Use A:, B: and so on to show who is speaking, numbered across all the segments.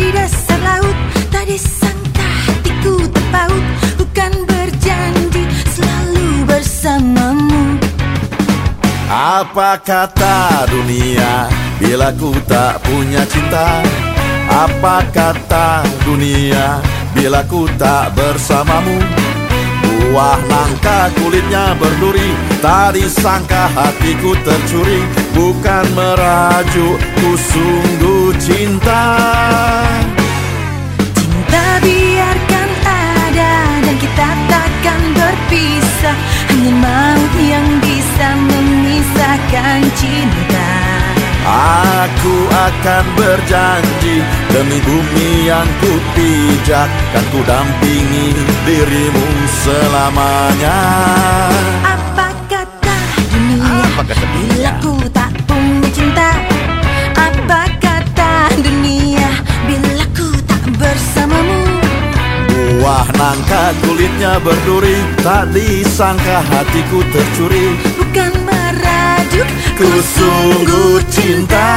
A: di dasar laut. Tadi sangka hatiku terpaut. Bukan berjanji selalu bersamamu.
B: Apa kata dunia Bila ku tak punya cinta? Apa kata dunia Bila ku tak bersamamu? Buah nangka kulitnya berduri. Tadi sangka hatiku tercuri. Bukan merajuk Ku sungguh cinta.
A: Yang bisa memisahkan cinta.
B: Aku akan berjanji Demi bumi yang ku pijak Kan ku dampingi dirimu selamanya kulitnya berduri Tak disangka hatiku tercuri.
A: Bukan merajuk Ku sungguh cinta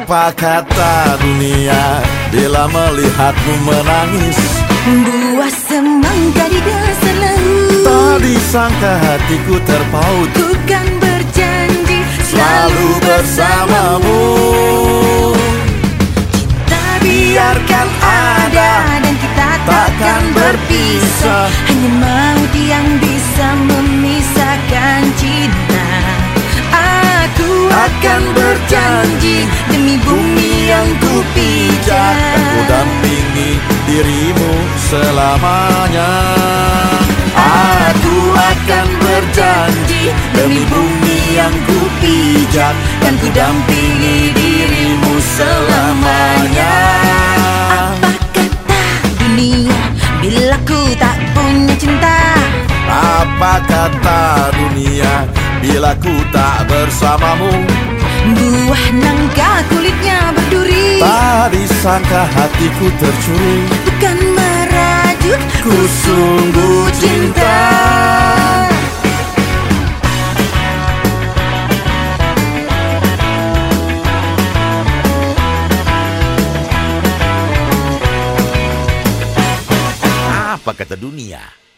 B: Apa kata dunia Bila melihatmu menangis?
A: Buah semangka di dasar laut. Tak
B: disangka hatiku terpaut.
A: Ku kan berjanji Selalu bersamamu Dan ku
B: dampingi dirimu selamanya. Aku akan berjanji Demi bumi yang ku pijak Dan ku dampingi dirimu selamanya. Apa
A: kata dunia Bila ku tak punya cinta?
B: Apa kata dunia Bila ku tak bersamamu
A: Buah nangka kulitnya berduri.
B: Tak disangka hatiku tercuri.
A: Bukan merajuk Ku sungguh cinta.
C: Apa kata dunia?